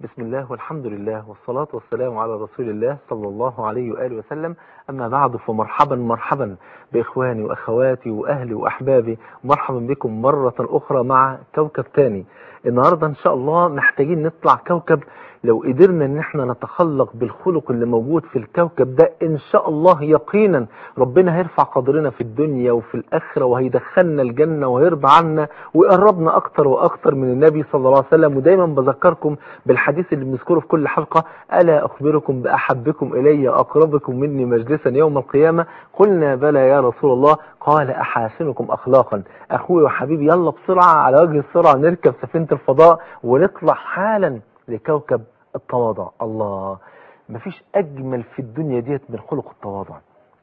بسم الله والحمد لله والصلاة والسلام على رسول الله صلى الله عليه وآله وسلم. أما بعد فمرحبا مرحبا بإخواني وأخواتي وأهلي وأحبابي. مرحبا بكم مرة أخرى مع كوكب تاني. النهاردة إن شاء الله محتاجين نطلع كوكب. لو قدرنا إن إحنا نتخلق بالخلق اللي موجود في الكوكب ده إن شاء الله يقينا. ربنا هيرفع قدرنا في الدنيا وفي الآخرة وهيدخلنا الجنة وهيرضى عنا ويقربنا أكتر وأكتر من النبي صلى الله عليه وسلم. ودايما بذكركم بالحديث اللي بنذكره في كل حلقة ألا أخبركم بأحبكم إلي أقربكم مني مجلسا يوم القيامة؟ قلنا بلى يا رسول الله. قال أحاسنكم أخلاقا. أخوي وحبيبي يلا بسرعة على وجه السرعة نركب سفينة الفضاء ونطلع حالا لكوكب التواضع. الله مفيش أجمل في الدنيا ديت من خلق التواضع.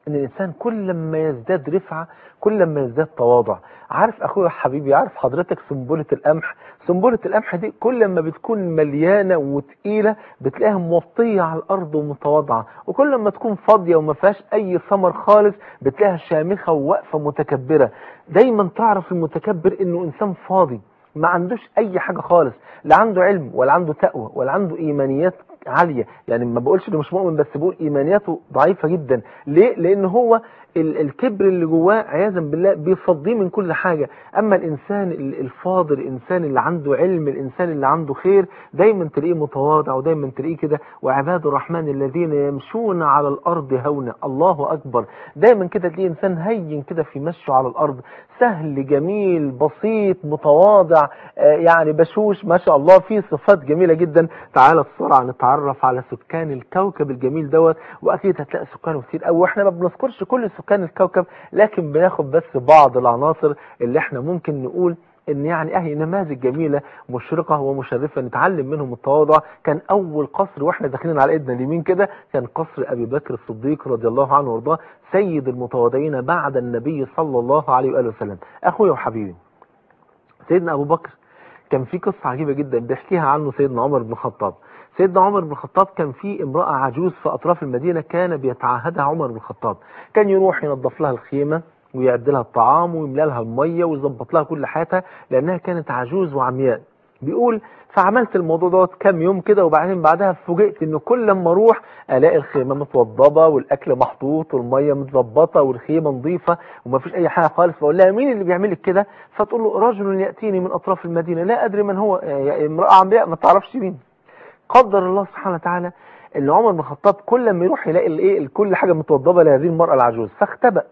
إن الإنسان كل ما يزداد رفعة كل ما يزداد تواضع. عارف أخويا حبيبي عارف حضرتك سنبلة القمح؟ سنبلة القمح دي كل ما بتكون مليانة وتقيلة بتلاقيها موطية على الأرض ومتواضعة. وكل ما تكون فاضية وما فيهاش أي ثمر خالص بتلاقيها شامخة وواقفة متكبرة. دايما تعرف المتكبر إنه إنسان فاضي ما عندوش أي حاجة خالص لا عنده علم ولا عنده تقوى ولا عنده إيمانيات عالية. يعني ما بقولش إنه مش مؤمن بس بقول إيمانياته ضعيفة جدا. ليه؟ لأن هو ال- الكبر اللي جواه عياذا بالله بيفضيه من كل حاجة. أما الإنسان ال- الفاضل الإنسان اللي عنده علم الإنسان اللي عنده خير دايما تلاقيه متواضع ودايما تلاقيه كده. وعباد الرحمن الذين يمشون على الأرض هونا. الله أكبر. دايما كده تلاقيه إنسان هين كده في مشيه على الأرض. سهل جميل بسيط متواضع آه، يعني بشوش ما شاء الله فيه صفات جميلة جدا. تعالى بسرعة نتعرف على سكان الكوكب الجميل دوت وأكيد هتلاقي سكانه كتير قوي وإحنا ما بنذكرش كل سكان الكوكب لكن بناخد بس بعض العناصر اللي إحنا ممكن نقول إن يعني أهي نماذج جميلة مشرقة ومشرفة نتعلم منهم التواضع. كان أول قصر وإحنا داخلين على إيدنا اليمين كده كان قصر أبي بكر الصديق رضي الله عنه وارضاه سيد المتواضعين بعد النبي صلى الله عليه وآله وسلم. أخويا وحبيبي سيدنا أبو بكر كان في قصة عجيبة جدا بيحكيها عنه سيدنا عمر بن الخطاب. سيدنا عمر بن الخطاب كان في امرأة عجوز في أطراف المدينة كان بيتعاهدها عمر بن الخطاب. كان يروح ينظف لها الخيمة ويعد لها الطعام ويملى لها المية ويظبط لها كل حياتها لأنها كانت عجوز وعمياء. بيقول فعملت الموضوع دوت كام يوم كده وبعدين بعدها فوجئت إنه كل لما أروح ألاقي الخيمة متوضبة والأكل محطوط والمية متظبطة والخيمة نظيفة ومفيش أي حاجة خالص. فأقول لها مين اللي بيعمل لك كده؟ فتقول له رجل يأتيني من أطراف المدينة لا أدري من هو يعني امرأة عمياء ما تعرفش مين. قدر الله سبحانه وتعالى إن عمر بن الخطاب كل ما يروح يلاقي الإيه كل حاجة متوضبة لهذه المرأة العجوز فاختبأ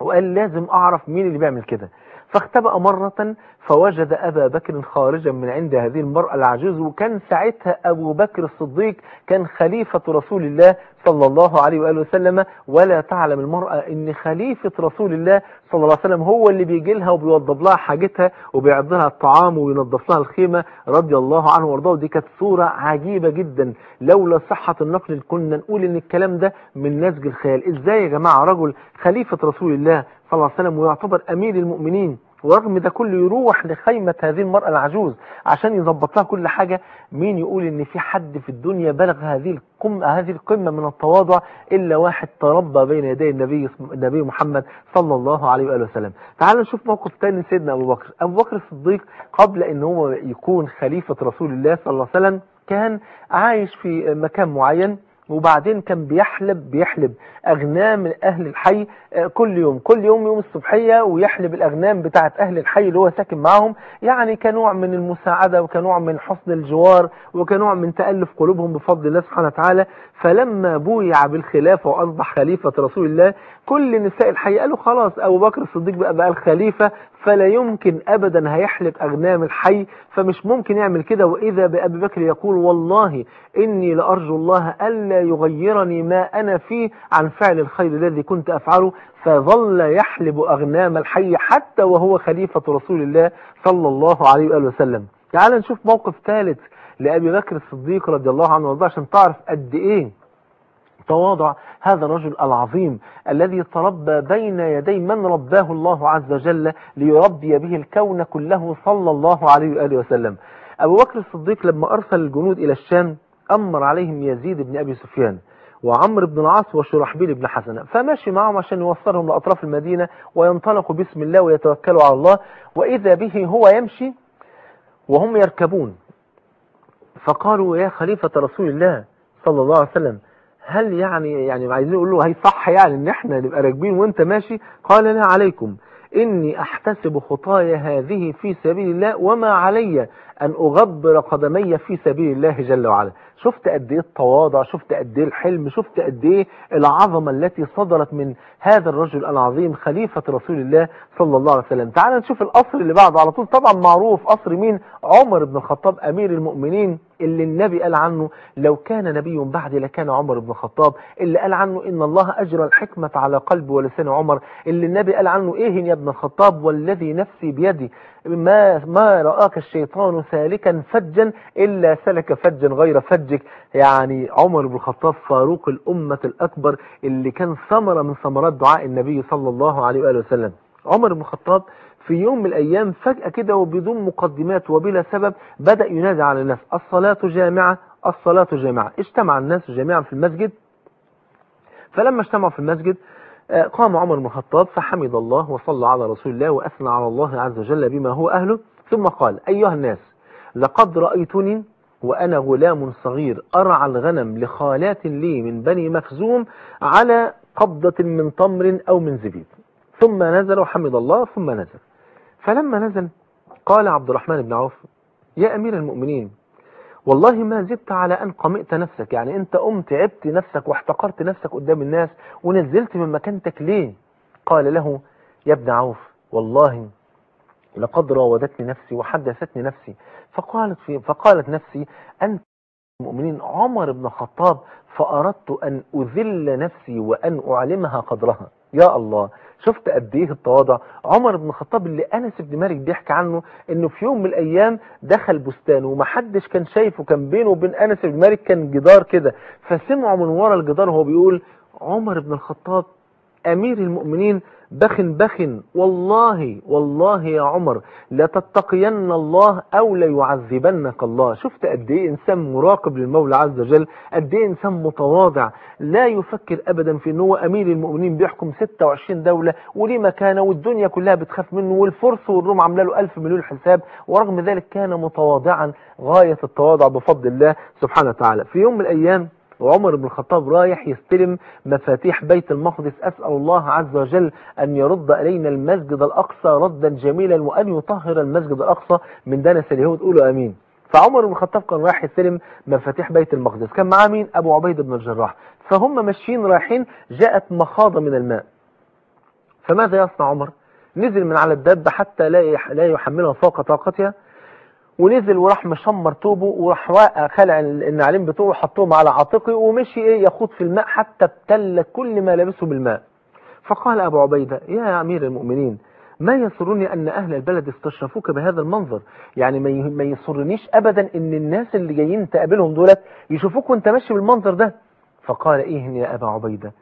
وقال لازم أعرف مين اللي بيعمل كده. فاختبأ مرة فوجد أبا بكر خارجا من عند هذه المرأة العجوز وكان ساعتها أبو بكر الصديق كان خليفة رسول الله صلى الله عليه وآله وسلم. ولا تعلم المرأة إن خليفة رسول الله صلى الله عليه وسلم هو اللي بيجي لها وبيوضب لها حاجتها وبيعد لها الطعام وينظف لها الخيمة رضي الله عنه وارضاه. ودي كانت صورة عجيبة جدا. لولا صحة النقل كنا نقول إن الكلام ده من نسج الخيال. إزاي يا جماعة رجل خليفة رسول الله صلى الله عليه وسلم ويعتبر أمير المؤمنين؟ ورغم ده كله يروح لخيمة هذه المرأة العجوز عشان يظبط لها كل حاجة. مين يقول إن في حد في الدنيا بلغ هذه القمة هذه القمة من التواضع إلا واحد تربى بين يدي النبي النبي محمد صلى الله عليه وآله وسلم؟ تعالوا نشوف موقف تاني سيدنا أبو بكر. أبو بكر الصديق قبل إن هو يكون خليفة رسول الله صلى الله عليه وسلم كان عايش في مكان معين. وبعدين كان بيحلب بيحلب أغنام من أهل الحي آه، كل يوم كل يوم يوم الصبحية ويحلب الأغنام بتاعة أهل الحي اللي هو ساكن معاهم. يعني كنوع من المساعدة وكنوع من حسن الجوار وكنوع من تألف قلوبهم بفضل الله سبحانه وتعالى. فلما بويع بالخلافة وأصبح خليفة رسول الله كل نساء الحي قالوا خلاص أبو بكر الصديق بقى بقى الخليفة. فلا يمكن أبدا هيحلب أغنام الحي فمش ممكن يعمل كده. وإذا بأبي بكر يقول والله إني لأرجو الله ألا يغيرني ما أنا فيه عن فعل الخير الذي كنت أفعله فظل يحلب أغنام الحي حتى وهو خليفة رسول الله صلى الله عليه وآله وسلم. تعال نشوف موقف ثالث لأبي بكر الصديق رضي الله عنه وأرضاه عشان تعرف قد إيه تواضع. هذا الرجل العظيم الذي تربى بين يدي من رباه الله عز وجل ليربي به الكون كله صلى الله عليه وآله وسلم. أبو بكر الصديق لما أرسل الجنود إلى الشام أمر عليهم يزيد بن أبي سفيان وعمرو بن العاص وشرحبيل بن حسنة فماشي معهم عشان يوصلهم لأطراف المدينة وينطلقوا بسم الله ويتوكلوا على الله وإذا به هو يمشي وهم يركبون. فقالوا يا خليفة رسول الله صلى الله عليه وسلم هل يعني يعني عايزين يقول له هي صح يعني إن إحنا نبقى راكبين وأنت ماشي؟ قال لا عليكم. إني أحتسب خطايا هذه في سبيل الله وما علي أن أغبر قدمي في سبيل الله جل وعلا. شفت قد إيه التواضع شفت قد إيه الحلم شفت قد إيه العظمة التي صدرت من هذا الرجل العظيم خليفة رسول الله صلى الله عليه وسلم. تعال نشوف القصر اللي بعده على طول. طبعا معروف قصر مين؟ عمر بن الخطاب أمير المؤمنين. اللي النبي قال عنه لو كان نبي بعدي لكان عمر بن الخطاب. اللي قال عنه إن الله أجرى الحكمة على قلب ولسان عمر. اللي النبي قال عنه إيه يا ابن الخطاب؟ والذي نفسي بيدي. ما ما رآك الشيطان سالكا فجا إلا سلك فجا غير فجك. يعني عمر بن الخطاب فاروق الأمة الأكبر اللي كان ثمرة من ثمرات دعاء النبي صلى الله عليه وآله وسلم. عمر بن الخطاب في يوم من الأيام فجأة كده وبدون مقدمات وبلا سبب بدأ ينادي على الناس الصلاة جامعة الصلاة جامعة. اجتمع الناس جميعا في المسجد. فلما اجتمعوا في المسجد قام عمر بن الخطاب فحمد الله وصلى على رسول الله وأثنى على الله عز وجل بما هو أهله. ثم قال أيها الناس لقد رأيتني وأنا غلام صغير أرعى الغنم لخالات لي من بني مخزوم على قبضة من تمر أو من زبيب. ثم نزل وحمد الله ثم نزل. فلما نزل قال عبد الرحمن بن عوف يا أمير المؤمنين والله ما زدت على أن قمئت نفسك يعني أنت قمت عبت نفسك واحتقرت نفسك قدام الناس ونزلت من مكانتك ليه؟ قال له يا ابن عوف والله لقد راودتني نفسي وحدثتني نفسي. فقالت, في فقالت نفسي أنت المؤمنين عمر بن الخطاب فأردت أن أذل نفسي وأن أعلمها قدرها. يا الله شفت قد إيه التواضع؟ عمر بن الخطاب اللي أنس بن مالك بيحكي عنه إنه في يوم من الأيام دخل بستان ومحدش كان شايفه كان بينه وبين أنس بن مالك كان جدار كده فسمعوا من ورا الجدار وهو بيقول عمر بن الخطاب أمير المؤمنين بخن بخن. والله والله يا عمر لتتقين الله أو ليعذبنك الله. شفت قد إيه إنسان مراقب للمولى عز وجل؟ قد إيه إنسان متواضع لا يفكر ابدا في إن هو أمير المؤمنين بيحكم 26 دولة وليه مكانه والدنيا كلها بتخاف منه والفرس والروم عاملة له 1000 مليون حساب ورغم ذلك كان متواضعا. غاية التواضع بفضل الله سبحانه وتعالى. في يوم من الأيام وعمر بن الخطاب رايح يستلم مفاتيح بيت المقدس. أسأل الله عز وجل أن يرد إلينا المسجد الأقصى ردا جميلا وأن يطهر المسجد الأقصى من دنس اليهود. قولوا أمين. فعمر بن الخطاب كان رايح يستلم مفاتيح بيت المقدس. كان معاه مين؟ أبو عبيد بن الجراح. فهم ماشيين رايحين جاءت مخاضة من الماء. فماذا يصنع عمر؟ نزل من على الدابة حتى لا لا يحملها فوق طاقتها. ونزل وراح مشمر توبه وراح خلع النعلين بتوعه حطهم على عاتقه ومشي إيه يخوض في الماء حتى ابتل كل ما لبسه بالماء. فقال أبو عبيدة يا أمير المؤمنين ما يسرني أن أهل البلد استشرفوك بهذا المنظر؟ يعني ما يسرنيش ابدا إن الناس اللي جايين تقابلهم دولت يشوفوك وأنت ماشي بالمنظر ده. فقال إيه يا أبا عبيدة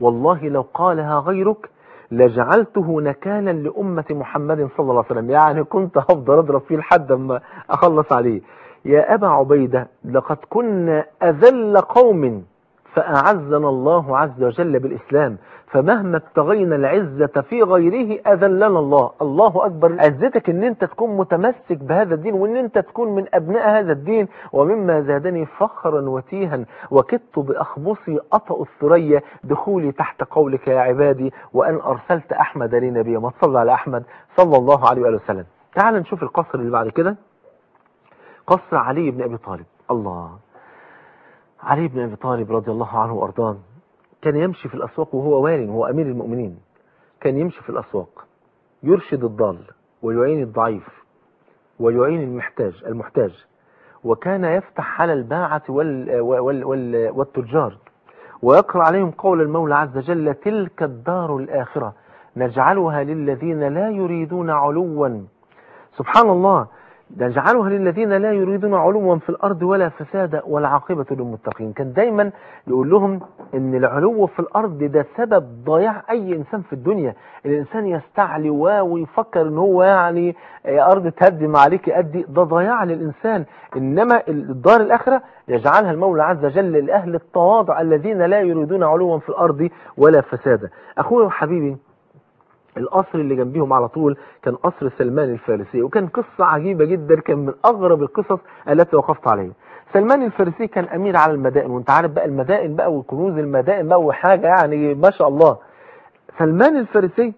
والله لو قالها غيرك لجعلته نكالا لأمة محمد صلى الله عليه وسلم. يعني كنت هفضل أضرب فيه لحد ما أخلص عليه. يا أبا عبيدة لقد كنا أذل قوم فأعزنا الله عز وجل بالإسلام فمهما ابتغينا العزة في غيره أذلنا الله. الله أكبر عزتك أن أنت تكون متمسك بهذا الدين وأن أنت تكون من أبناء هذا الدين ومما زادني فخرا وتيها وكدت بأخبصي أطأ الثريا دخولي تحت قولك يا عبادي وأن أرسلت أحمد لي نبيا ما تصلى على أحمد. صلى الله عليه وآله وسلم. تعال نشوف القصر اللي بعد كده. قصر علي بن أبي طالب. الله. علي بن أبي طالب رضي الله عنه وأرضاه كان يمشي في الأسواق وهو والي وهو أمير المؤمنين. كان يمشي في الأسواق يرشد الضال ويعين الضعيف ويعين المحتاج المحتاج. وكان يفتح على الباعة وال وال وال والتجار ويقرأ عليهم قول المولى عز وجل تلك الدار الآخرة نجعلها للذين لا يريدون علوا. سبحان الله نجعلها للذين لا يريدون علوا في الأرض ولا فسادا والعاقبة للمتقين. كان دايما يقول لهم إن العلو في الأرض ده سبب ضياع أي إنسان في الدنيا. الإنسان يستعلي ويفكر إن هو يعني أرض تهدم عليك أدي ده ضياع للإنسان. إنما الدار الآخرة يجعلها المولى عز وجل لأهل التواضع الذين لا يريدون علوا في الأرض ولا فسادا أخوي وحبيبي القصر اللي جنبيهم على طول كان قصر سلمان الفارسي وكان قصة عجيبة جدا كان من أغرب القصص التي وقفت عليها. سلمان الفارسي كان أمير على المدائن وأنت عارف بقى المدائن بقى وكنوز المدائن بقى وحاجة يعني ما شاء الله. سلمان الفارسي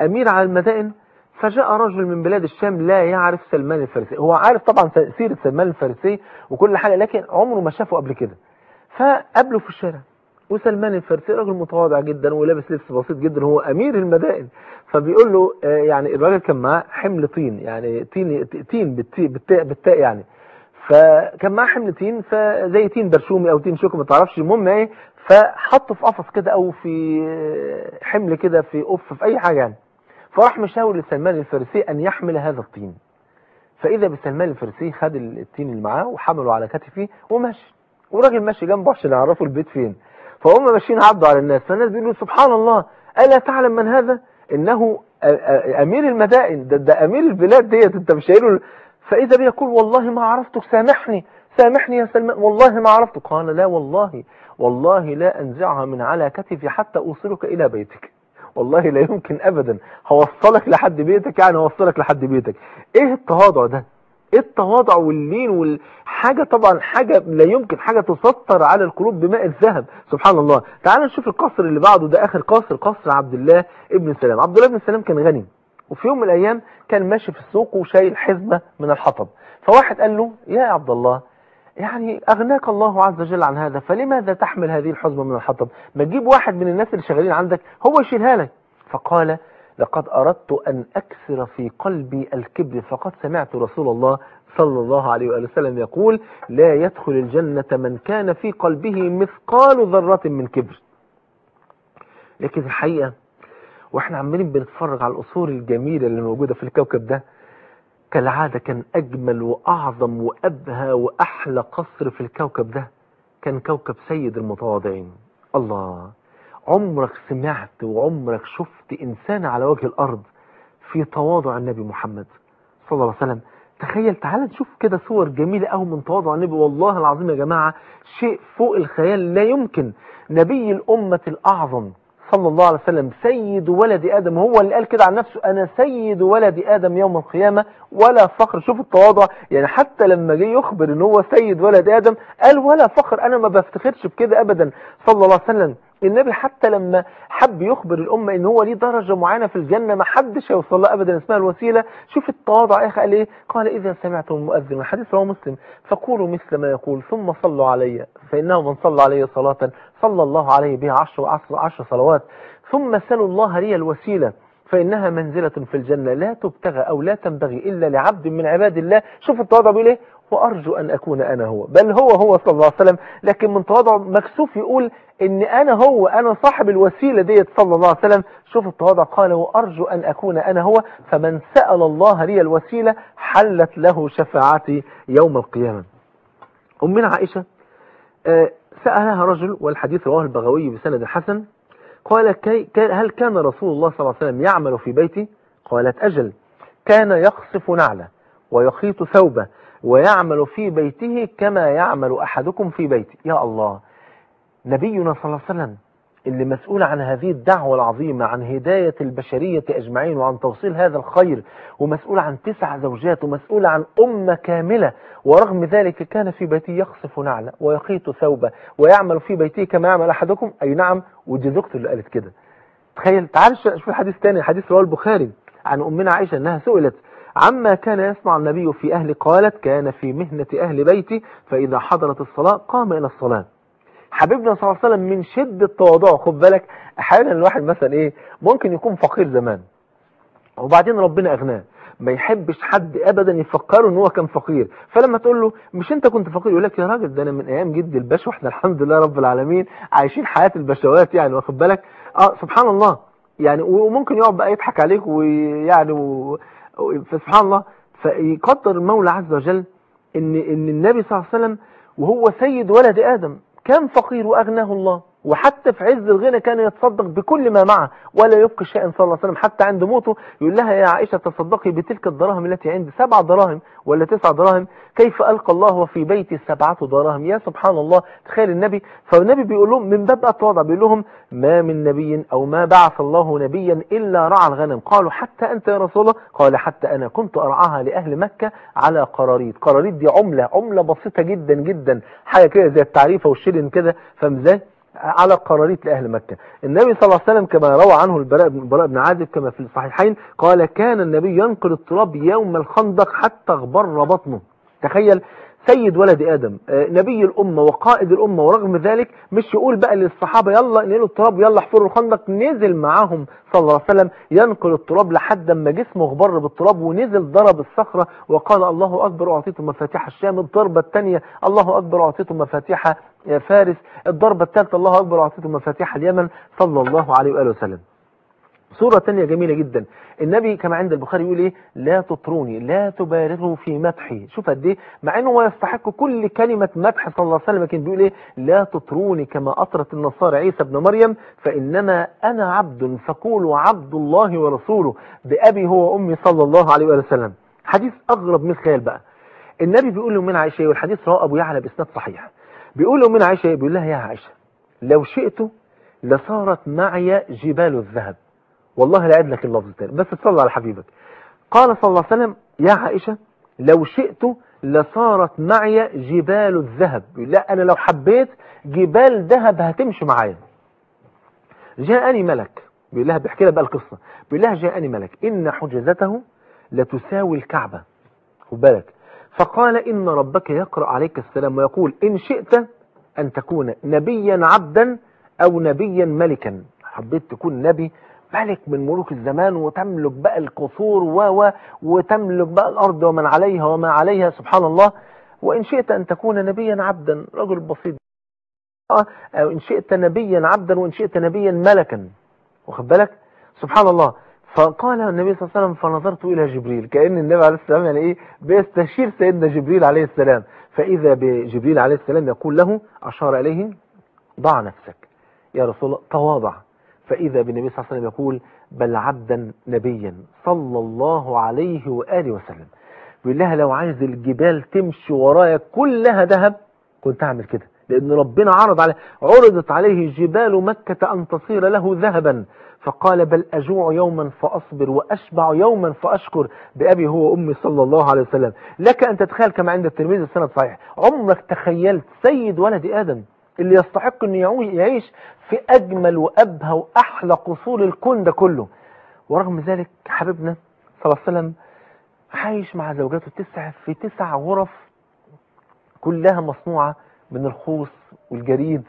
أمير على المدائن فجاء رجل من بلاد الشام لا يعرف سلمان الفارسي. هو عارف طبعا سيرة سلمان الفارسي وكل حاجة لكن عمره ما شافه قبل كده. فقابله في الشارع. وسلمان الفارسي راجل متواضع جدا ولابس لبس بسيط جدا هو أمير المدائن. فبيقول له آه، يعني الراجل كان معاه حمل طين يعني طين تين بالتاء بالتاء يعني. فكان معاه حمل تين فزي تين برشومي أو تين شوكو ما تعرفش. المهم إيه فحطه في قفص كده أو في آه، حمل كده في قف في أي حاجة يعني. فراح مشاور لسلمان الفارسي أن يحمل هذا الطين. فإذا بسلمان الفارسي خد التين اللي معاه وحمله على كتفه ومشي. وراجل ماشي جنبه عشان يعرفوا البيت فين. فهم ماشيين عدوا على الناس. فالناس بيقولوا سبحان الله ألا تعلم من هذا؟ إنه أمير المدائن. ده, ده أمير البلاد ديت أنت مش قايله فإذا بيقول والله ما عرفتك سامحني سامحني يا سلمان والله ما عرفتك. قال لا والله والله لا أنزعها من على كتفي حتى أوصلك إلى بيتك. والله لا يمكن أبدا. هوصلك لحد بيتك يعني هوصلك لحد بيتك. إيه التواضع ده؟ إيه التواضع واللين والحاجة طبعا حاجة لا يمكن حاجة تسطر على القلوب بماء الذهب. سبحان الله. تعال نشوف القصر اللي بعده. ده آخر قصر قصر عبد الله ابن سلام. عبد الله ابن سلام كان غني. وفي يوم من الأيام كان ماشي في السوق وشايل حزمة من الحطب. فواحد قال له يا عبد الله يعني أغناك الله عز وجل عن هذا فلماذا تحمل هذه الحزمة من الحطب؟ ما تجيب واحد من الناس اللي شغالين عندك هو يشيلها لك. فقال لقد أردت أن أكسر في قلبي الكبر فقد سمعت رسول الله صلى الله عليه وآله وسلم يقول لا يدخل الجنة من كان في قلبه مثقال ذرة من كبر. لكن الحقيقة وإحنا عمالين بنتفرج على القصور الجميلة اللي موجودة في الكوكب ده كالعادة كان أجمل وأعظم وأبهى وأحلى قصر في الكوكب ده كان كوكب سيد المتواضعين. الله. عمرك سمعت وعمرك شفت إنسان على وجه الأرض في تواضع النبي محمد صلى الله عليه وسلم؟ تخيل تعال نشوف كده صور جميلة أوي من تواضع النبي. والله العظيم يا جماعة شيء فوق الخيال لا يمكن. نبي الأمة الأعظم صلى الله عليه وسلم سيد ولد آدم هو اللي قال كده عن نفسه أنا سيد ولد آدم يوم القيامة ولا فخر. شوف التواضع يعني حتى لما جه يخبر إن هو سيد ولد آدم قال ولا فخر. أنا ما بفتخرش بكده أبدا. صلى الله عليه وسلم النبي حتى لما حب يخبر الأمة إن هو ليه درجة معينة في الجنة ما حدش هيوصل لها أبدا. اسمها الوسيلة. شوف التواضع. يا أخي قال إيه؟ قال إذا سمعتم المؤذن الحديث رواه مسلم. فقولوا مثل ما يقول. ثم صلوا علي. فإنه من صلى علي صلاة صلى الله عليه بها عشر, عشر, عشر صلوات. ثم سلوا الله لي الوسيلة. فإنها منزلة في الجنة. لا تبتغى أو لا تنبغي إلا لعبد من عباد الله. شوف التواضع بيقول إيه؟ وأرجو أن أكون أنا هو. بل هو هو صلى الله عليه وسلم. لكن من تواضع مكسوف يقول إن أنا هو أنا صاحب الوسيلة ديت صلى الله عليه وسلم. شوف التواضع. قال وأرجو أن أكون أنا هو. فمن سأل الله لي الوسيلة حلت له شفاعتي يوم القيامة. أمنا عائشة آه، سألها رجل والحديث رواه البغوي بسند حسن. قال هل كان رسول الله صلى الله عليه وسلم يعمل في بيتي؟ قالت أجل كان يقصف نعله ويخيط ثوبه ويعمل في بيته كما يعمل أحدكم في بيته. يا الله نبينا صلى الله عليه وسلم اللي مسؤول عن هذه الدعوة العظيمة عن هداية البشرية أجمعين وعن توصيل هذا الخير ومسؤول عن تسع زوجات ومسؤول عن أمة كاملة ورغم ذلك كان في بيته يقصف نعلة ويخيط ثوبه ويعمل في بيته كما يعمل أحدكم. أي نعم ودي زوجته اللي قالت كده. تخيل تعال شوف الحديث تاني حديث رواه البخاري عن أمنا عائشة أنها سئلت عما كان يصنع النبي في أهل قالت كان في مهنة أهل بيتي فإذا حضرت الصلاة قام إلى الصلاة. حبيبنا صلى الله عليه وسلم من شدة تواضعه خد بالك أحيانا الواحد مثلا إيه ممكن يكون فقير زمان وبعدين ربنا أغناه. ما يحبش حد ابدا يفكره إن هو كان فقير. فلما تقول له مش أنت كنت فقير؟ يقول لك يا راجل ده أنا من أيام جد الباشا وإحنا الحمد لله رب العالمين عايشين حياة البشوات يعني واخد بالك؟ آه سبحان الله. يعني وممكن يقعد بقى يضحك عليك ويعني و... فسبحان الله فيقدر المولى عز وجل ان إن النبي صلى الله عليه وسلم وهو سيد ولد آدم كان فقير واغناه الله؟ وحتى في عز الغنى كان يتصدق بكل ما معه ولا يبقي شيئا صلى الله عليه وسلم حتى عند موته يقول لها يا عائشة تصدقي بتلك الدراهم التي عندي سبع دراهم ولا تسع دراهم؟ كيف ألقى الله وفي بيتي سبعة دراهم؟ يا سبحان الله تخيل النبي. فالنبي بيقول لهم من باب التواضع بيقول لهم ما من نبي أو ما بعث الله نبيا إلا رعى الغنم. قالوا حتى أنت يا رسول الله؟ قال حتى أنا كنت أرعاها لأهل مكة على قراريط قراريط دي عملة عملة بسيطة جدا جدا حاجة كده زي التعريفة والشيلن كده فاهم إزاي؟ على قراريط لأهل مكة. النبي صلى الله عليه وسلم كما روى عنه البراء بن عازب كما في الصحيحين قال كان النبي ينقل التراب يوم الخندق حتى اغبر بطنه. تخيل سيد ولد آدم آه، نبي الأمة وقائد الأمة ورغم ذلك مش يقول بقى للصحابة يلا نقلوا التراب يلا احفروا الخندق نزل معاهم صلى الله عليه وسلم ينقل التراب لحد ما جسمه غبر بالتراب ونزل ضرب الصخرة وقال الله أكبر أعطيته مفاتيح الشام الضربة الثانية الله أكبر أعطيته مفاتيح آه، فارس الضربة الثالثة الله أكبر أعطيته مفاتيح اليمن صلى الله عليه وآله وسلم. صورة تانية جميلة جدا. النبي كما عند البخاري يقول إيه؟ لا تطروني لا تبالغوا في مدحي. شوف قد إيه؟ مع إنه هو يستحق كل كلمة مدح صلى الله عليه وسلم لكن بيقول إيه؟ لا تطروني كما أطرت النصارى عيسى ابن مريم فإنما أنا عبد فقولوا عبد الله ورسوله بأبي هو وأمي صلى الله عليه وسلم. حديث أغرب من الخيال بقى. النبي بيقول له من عائشة والحديث رواه أبو يعلى بإسناد صحيح. بيقول له من عائشة بيقول لها يا عائشة لو شئت لصارت معي جبال الذهب. والله لا لك اللفظ الثاني بس تصلى على حبيبك. قال صلى الله عليه وسلم يا عائشة لو شئت لصارت معي جبال الذهب. لا أنا لو حبيت جبال ذهب هتمشي معايا. جاءني ملك. بيقول لها بيحكي لها بقى القصة. بيقول لها جاءني ملك. إن حجزته لتساوي الكعبة. خد بالك. فقال إن ربك يقرأ عليك السلام ويقول إن شئت أن تكون نبيا عبدا أو نبيا ملكا. حبيت تكون نبي ملك من ملوك الزمان وتملك بقى القصور و و وتملك بقى الأرض ومن عليها وما عليها سبحان الله. وإن شئت أن تكون نبيا عبدا رجل بسيط. آه، أو إن شئت نبيا عبدا وإن شئت نبيا ملكا. واخد بالك؟ سبحان الله. فقال النبي صلى الله عليه وسلم فنظرت إلى جبريل. كأن النبي عليه السلام يعني إيه؟ بيستشير سيدنا جبريل عليه السلام. فإذا بجبريل عليه السلام يقول له أشار إليه ضع نفسك. يا رسول الله تواضع. فإذا بالنبي صلى الله عليه وسلم يقول بل عبدا نبيا صلى الله عليه وآله وسلم. بيقول لها لو عايز الجبال تمشي ورايا كلها ذهب كنت أعمل كده. لأن ربنا عرض عليه عرضت عليه جبال مكة أن تصير له ذهبا. فقال بل أجوع يوما فأصبر وأشبع يوما فأشكر بأبي هو أمي صلى الله عليه وسلم. لك أن تتخيل كما عند الترمذي السنة صحيح. عمرك تخيلت سيد ولد آدم؟ اللي يستحق أن يعيش في أجمل وأبهى وأحلى قصور الكون ده كله. ورغم ذلك حبيبنا صلى الله عليه وسلم عايش مع زوجاته تسع في تسع غرف كلها مصنوعة من الخوص والجريد.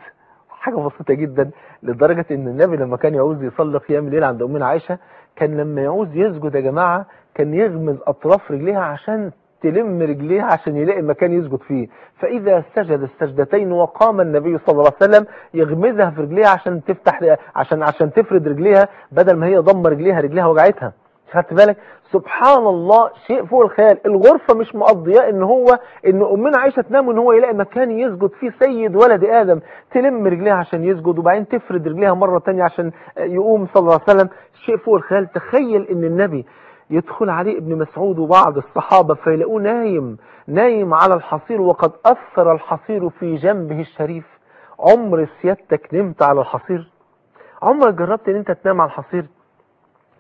حاجة بسيطة جدا لدرجة إن النبي لما كان يعوز يصلي قيام الليل عند امنا عائشة كان لما يعوز يسجد يا جماعة كان يغمز أطراف رجليها عشان تلم رجليها عشان يلاقي مكان يسجد فيه. فإذا سجد السجدتين وقام النبي صلى الله عليه وسلم يغمزها في رجليها عشان تفتح عشان عشان تفرد رجليها بدل ما هي ضم رجليها رجليها وجعتها. خدت بالك؟ سبحان الله شيء فوق الخيال. الغرفة مش مقضياه إن هو إن أمنا عائشة تنام وإن هو يلاقي مكان يسجد فيه سيد ولد آدم. تلم رجليها عشان يسجد وبعدين تفرد رجليها مرة تانية عشان يقوم صلى الله عليه وسلم. شيء فوق الخيال. تخيل إن النبي يدخل عليه ابن مسعود وبعض الصحابة فيلاقوه نايم نايم على الحصير وقد أثر الحصير في جنبه الشريف. عمر سيادتك نمت على الحصير. عمرك جربت إن أنت تنام على الحصير؟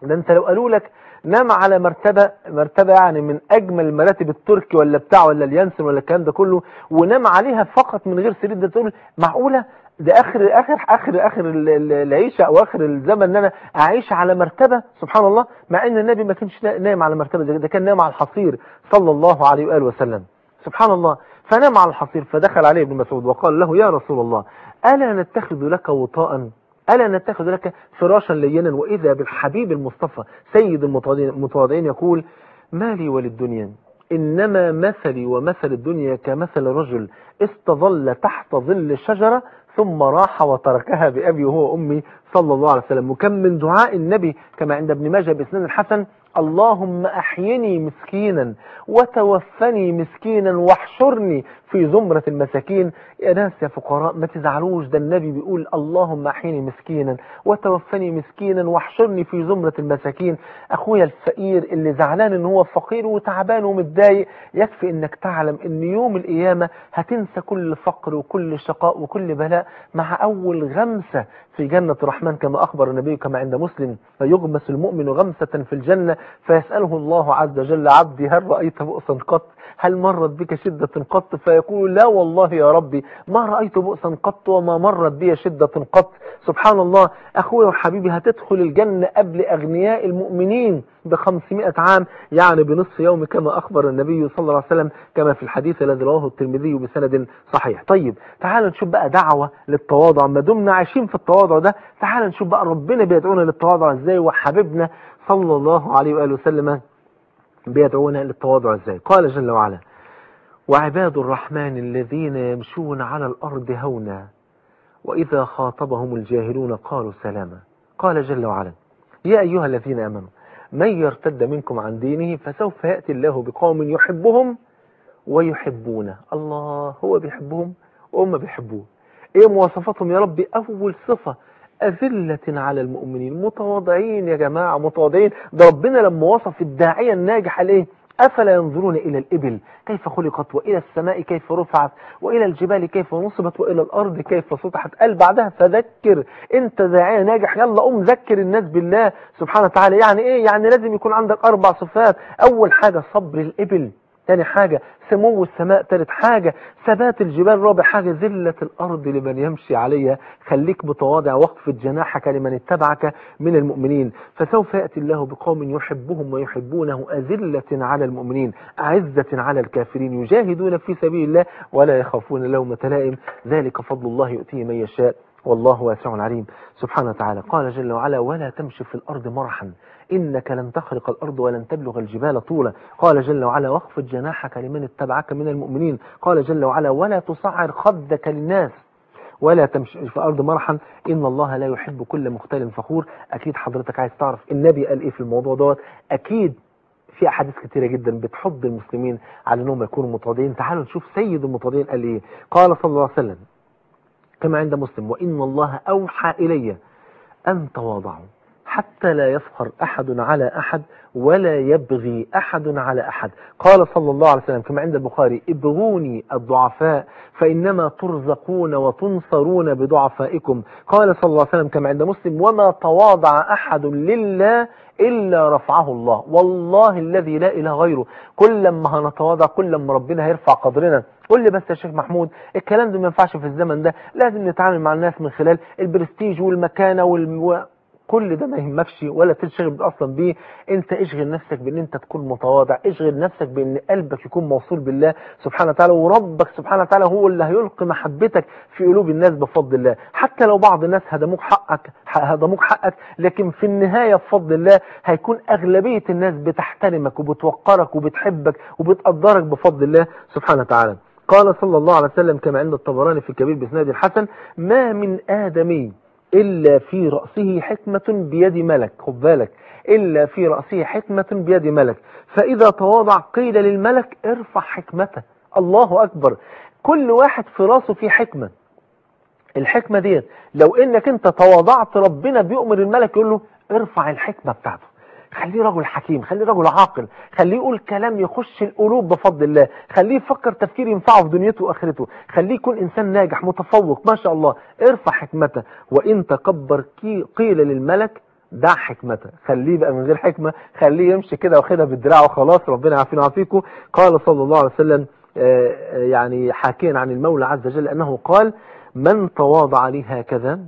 ده أنت لو قالوا لك نام على مرتبة مرتبة يعني من أجمل مراتب التركي ولا بتاع ولا اليانسن ولا الكلام ده كله ونام عليها فقط من غير سرير ده تقول معقولة؟ ده آخر آخر آخر آخر العيشة أو آخر الزمن إن أنا أعيش على مرتبة سبحان الله مع إن النبي ما كانش نايم على مرتبة ده كان نايم على الحصير صلى الله عليه وآله وسلم. سبحان الله. فنام على الحصير فدخل عليه ابن مسعود وقال له يا رسول الله ألا نتخذ لك وطاء؟ ألا نتخذ لك فراشا لينا؟ وإذا بالحبيب المصطفى سيد المتواضعين يقول ما لي وللدنيا إنما مثلي ومثل الدنيا كمثل رجل استظل تحت ظل شجرة ثم راح وتركها بأبي وهو أمي صلى الله عليه وسلم. وكم من دعاء النبي كما عند ابن ماجه بإسنان الحسن اللهم أحيني مسكينا وتوفني مسكينا واحشرني في زمرة المساكين. يا ناس يا فقراء ما تزعلوش. ده النبي بيقول اللهم أحيني مسكينا وتوفني مسكينا واحشرني في زمرة المساكين. أخويا الفقير اللي زعلان إن هو فقير وتعبان ومتضايق يكفي إنك تعلم إن يوم القيامة هتنسى كل فقر وكل شقاء وكل بلاء مع أول غمسة في جنة الرحمن كما أخبر النبي كما عند مسلم فيغمس المؤمن غمسة في الجنة فيسأله الله عز وجل عبدي هل رأيت بؤسا قط؟ هل مرت بك شدة قط؟ فيقول لا والله يا ربي ما رأيت بؤسا قط وما مرت بي شدة قط. سبحان الله أخوي وحبيبي هتدخل الجنة قبل أغنياء المؤمنين. بخمسمائة عام يعني بنصف يوم كما أخبر النبي صلى الله عليه وسلم كما في الحديث الذي رواه الترمذي بسند صحيح. طيب تعال نشوف بقى دعوة للتواضع. ما دمنا عايشين في التواضع ده تعال نشوف بقى ربنا بيدعونا للتواضع إزاي وحبيبنا صلى الله عليه وآله وسلم بيدعونا للتواضع إزاي. قال جل وعلا وعباد الرحمن الذين يمشون على الأرض هونا وإذا خاطبهم الجاهلون قالوا سلاما. قال جل وعلا يا أيها الذين آمنوا من يرتد منكم عن دينه فسوف يأتي الله بقوم يحبهم ويحبونه الله هو بيحبهم وهم بيحبوه. إيه مواصفاتهم يا ربي؟ أول صفة أذلة على المؤمنين. متواضعين يا جماعة متواضعين. ده ربنا لما وصف الداعية الناجح عليه أفلا ينظرون إلى الإبل كيف خلقت وإلى السماء كيف رفعت وإلى الجبال كيف نصبت وإلى الأرض كيف سطحت؟ قال بعدها فذكر أنت داعية ناجح يلا قوم ذكر الناس بالله سبحانه وتعالى. يعني إيه؟ يعني لازم يكون عندك أربع صفات. أول حاجة صبر الإبل. تاني حاجة سمو السماء تالت حاجة ثبات الجبال رابع حاجة ذلة الأرض لمن يمشي عليها. خليك متواضع وقف جناحك لمن اتبعك من المؤمنين. فسوف يأتي الله بقوم يحبهم ويحبونه أذلة على المؤمنين أعزة على الكافرين يجاهدون في سبيل الله ولا يخافون لومة لائم. ذلك فضل الله يؤتيه من يشاء والله واسع عليم. سبحانه وتعالى قال جل وعلا ولا تمشي في الأرض مرحا إنك لن تخرق الأرض ولن تبلغ الجبال طولا. قال جل وعلا واخفض جناحك لمن اتبعك من المؤمنين. قال جل وعلا ولا تصعر خدك للناس ولا تمشي في الأرض مرحا. إن الله لا يحب كل مختال فخور. أكيد حضرتك عايز تعرف النبي قال إيه في الموضوع دوت. أكيد في أحاديث كتيرة جدا بتحض المسلمين على أنهم يكونوا متواضعين. تعالوا نشوف سيد المتواضعين قال إيه. قال صلى الله عليه وسلم كما عند مسلم وإن الله أوحى إلي أن تواضعوا. حتى لا يفخر أحد على أحد ولا يبغي أحد على أحد. قال صلى الله عليه وسلم كما عند البخاري ابغوني الضعفاء فإنما ترزقون وتنصرون بضعفائكم. قال صلى الله عليه وسلم كما عند مسلم وما تواضع أحد لله إلا رفعه الله. والله الذي لا إله غيره. كل لما هنتواضع كل لما ربنا هيرفع قدرنا. قول لي بس يا شيخ محمود الكلام ده ما ينفعش في الزمن ده. لازم نتعامل مع الناس من خلال البرستيج والمكانة والم... كل ده ما يهمكش ولا تشغل أصلا بيه. أنت اشغل نفسك بأن أنت تكون متواضع. اشغل نفسك بأن قلبك يكون موصول بالله سبحانه وتعالى وربك سبحانه وتعالى هو اللي هيلقي محبتك في قلوب الناس بفضل الله. حتى لو بعض الناس هدموك حقك هدموك حقك لكن في النهاية بفضل الله هيكون أغلبية الناس بتحترمك وبتوقرك وبتحبك وبتقدرك بفضل الله سبحانه وتعالى. قال صلى الله عليه وسلم كما عند الطبراني في الكبير بإسناد الحسن ما من آدمي إلا في رأسه حكمة بيد ملك. خد بالك. إلا في رأسه حكمة بيد ملك. فإذا تواضع قيل للملك ارفع حكمته. الله أكبر. كل واحد في راسه فيه حكمة. الحكمة ديت لو إنك أنت تواضعت ربنا بيؤمر الملك يقول له ارفع الحكمة بتاعته. خليه رجل حكيم خليه رجل عاقل خليه يقول كلام يخش القلوب بفضل الله خليه يفكر تفكير ينفعه في دنيته وآخرته خليه يكون إنسان ناجح متفوق ما شاء الله ارفع حكمته وإن تكبر قيل للملك دع حكمته خليه بقى من غير حكمة خليه يمشي كده واخدها بالدراع وخلاص ربنا يعافينا ويعافيكم. قال صلى الله عليه وسلم يعني حاكيا عن المولى عز وجل أنه قال من تواضع لي هكذا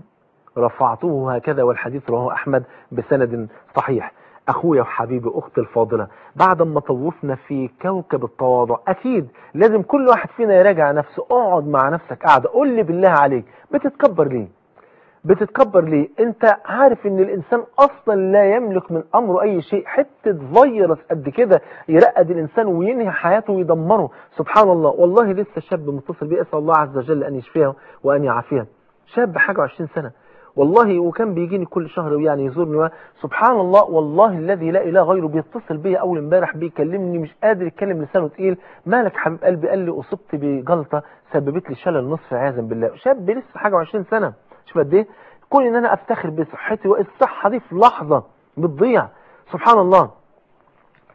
رفعته هكذا والحديث رواه أحمد بسند صحيح. أخويا وحبيبي أختي الفاضلة بعد ما طوفنا في كوكب التواضع أكيد لازم كل واحد فينا يراجع نفسه. اقعد مع نفسك قاعدة قول لي بالله عليك بتتكبر ليه؟ بتتكبر ليه؟ أنت عارف إن الإنسان أصلا لا يملك من أمره أي شيء حتة فيروس قد كده يرقد الإنسان وينهي حياته ويدمره. سبحان الله والله لسه شاب متصل بي أسأل الله عز وجل أن يشفيه وأن يعافيه. شاب حاجة 20 سنة والله وكان بيجيني كل شهر يعني يزورني سبحان الله والله الذي لا إله غيره بيتصل بيا أول امبارح بيكلمني مش قادر يتكلم لسانه تقيل. مالك حبيب قلبي؟ قال لي أصبت بجلطة سببت لي شلل نصف عياذا بالله. شاب لسه حاجة و20 سنة. شوف قد إيه؟ كون إن أنا أفتخر بصحتي والصحه دي في لحظة بتضيع. سبحان الله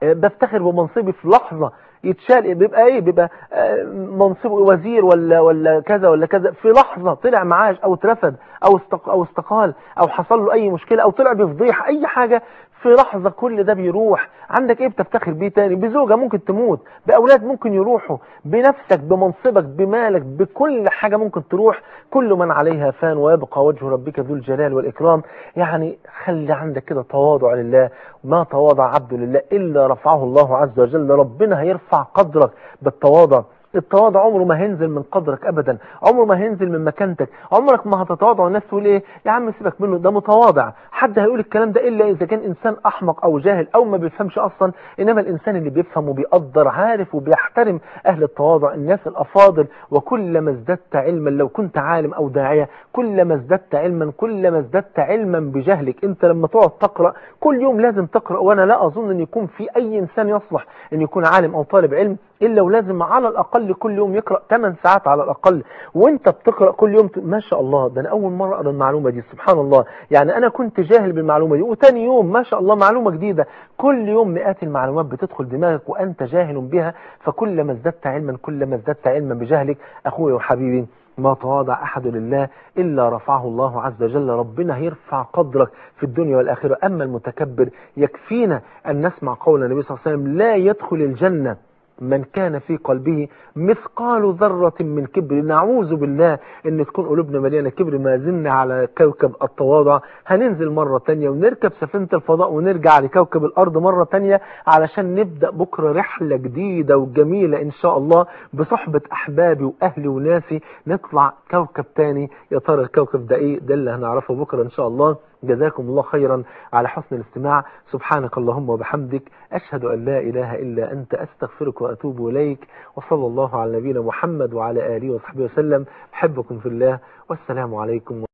آه، بفتخر بمنصبي في لحظة. يتشال بيبقى إيه؟ بيبقى آه، منصبه وزير ولا ولا كذا ولا كذا. في لحظة طلع معاش أو اترفد أو أو استقال أو حصل له أي مشكلة أو طلع بفضيحة أي حاجة في لحظة كل ده بيروح عندك إيه بتفتخر بيه تاني؟ بزوجة ممكن تموت بأولاد ممكن يروحوا بنفسك بمنصبك بمالك بكل حاجة ممكن تروح كل من عليها فان ويبقى وجه ربك ذو الجلال والإكرام. يعني خلي عندك كده تواضع لله ما تواضع عبد لله إلا رفعه الله عز وجل ربنا هيرفع قدرك بالتواضع. التواضع عمره ما هينزل من قدرك ابدا عمره ما هينزل من مكانتك عمرك ما هتتواضع والناس تقول إيه يا عم سيبك منه ده متواضع. حد هيقول الكلام ده إلا إذا كان إنسان أحمق أو جاهل أو ما بيفهمش أصلا. إنما الإنسان اللي بيفهم وبيقدر عارف وبيحترم أهل التواضع الناس الأفاضل. وكلما ازددت علما لو كنت عالم أو داعية كلما ازددت علما كلما ازددت علما بجهلك. أنت لما تقعد تقرأ كل يوم لازم تقرأ. وأنا لا أظن أن يكون في أي إنسان يصلح أن يكون عالم أو طالب علم إلا ولازم على الأقل كل يوم يقرأ 8 ساعات على الأقل. وأنت بتقرأ كل يوم ما شاء الله ده أنا أول مرة أقرأ المعلومة دي سبحان الله. يعني أنا كنت جاهل بالمعلومة دي وتاني يوم ما شاء الله معلومة جديدة. كل يوم مئات المعلومات بتدخل دماغك وأنت جاهل بها فكلما ازددت علما كلما ازددت علما بجهلك أخوي وحبيبي ما تواضع أحد لله إلا رفعه الله عز وجل. ربنا هيرفع قدرك في الدنيا والآخرة. أما المتكبر يكفينا أن نسمع قول النبي صلى الله عليه وسلم لا يدخل الجنة. من كان في قلبه مثقال ذرة من كبر. نعوذ بالله إن تكون قلوبنا مليانة كبر ما زلنا على كوكب التواضع. هننزل مرة تانية ونركب سفينة الفضاء ونرجع لكوكب الأرض مرة تانية علشان نبدأ بكرة رحلة جديدة وجميلة إن شاء الله بصحبة أحبابي وأهلي وناسي. نطلع كوكب تاني. يا ترى الكوكب ده إيه؟ ده اللي هنعرفه بكرة إن شاء الله. جزاكم الله خيرا على حسن الاستماع. سبحانك اللهم وبحمدك أشهد أن لا إله إلا أنت أستغفرك وأتوب إليك. وصلى الله على نبينا محمد وعلى آله وصحبه وسلم. أحبكم في الله والسلام عليكم ورحمة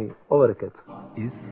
الله وبركاته.